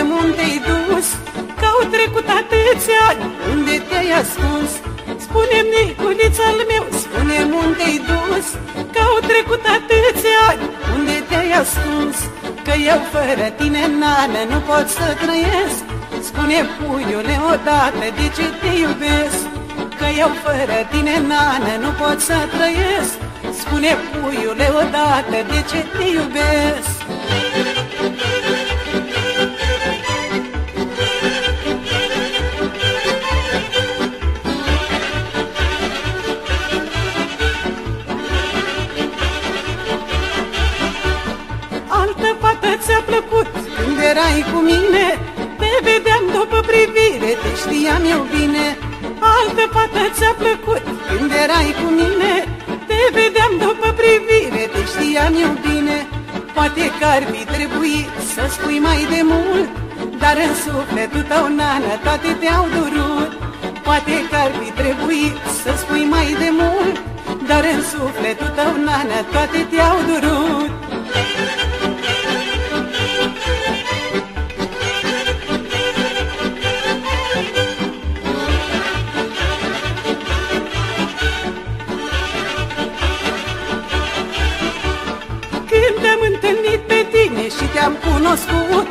Spune-mi unde-ai dus Că au trecut atâția ani Unde te-ai ascuns? Spune-mi, Niculița al meu Spune-mi unde-ai dus Că au trecut atâția ani Unde te-ai ascuns? Că eu fără tine, nană, nu pot să trăiesc. Spune, puiule, odată de ce te iubesc? Că eu fără tine, nană, nu pot să trăiesc. Spune, puiule, odată de ce te iubesc ți-a plăcut. Când erai cu mine Te vedeam după privire, te știam eu bine. Altă fată ți-a plăcut. Când erai cu mine Te vedeam după privire, te știam eu bine. Poate că ar fi trebuit să spui mai de mult Dar în sufletul tău, nană, toate te-au durut. Poate că ar fi trebuit să spui mai de mult Dar în sufletul tău, nană, toate te-au durut te-am cunoscut.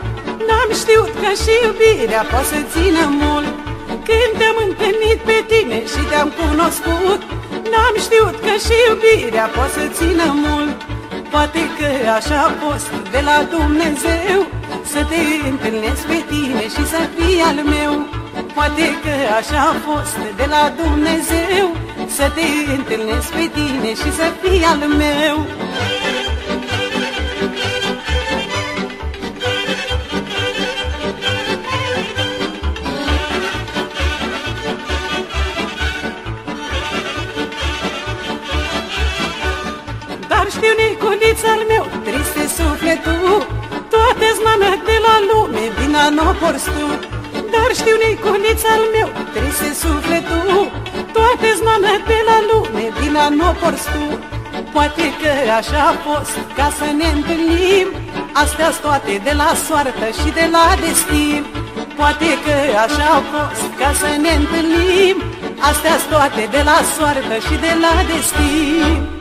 N-am știut că și iubirea poate să țină mult. Când te-am întâlnit pe tine și te-am cunoscut N-am știut că și iubirea poate să țină mult. Poate că așa a fost de la Dumnezeu Să te întâlnesc pe tine și să fii al meu. Poate că așa a fost de la Dumnezeu Să te întâlnesc pe tine și să fii al meu știu, Niculița al meu, triste sufletul. Toate-ți de la lume, vina n-o porți tu Dar știu, Niculița al meu, triste sufletul. Toate-ți de la lume, vina n-o porți tu Poate că așa a fost, ca să ne întâlnim. Astea toate de la soartă și de la destin. Poate că așa a fost, ca să ne întâlnim. Astea toate de la soartă și de la destin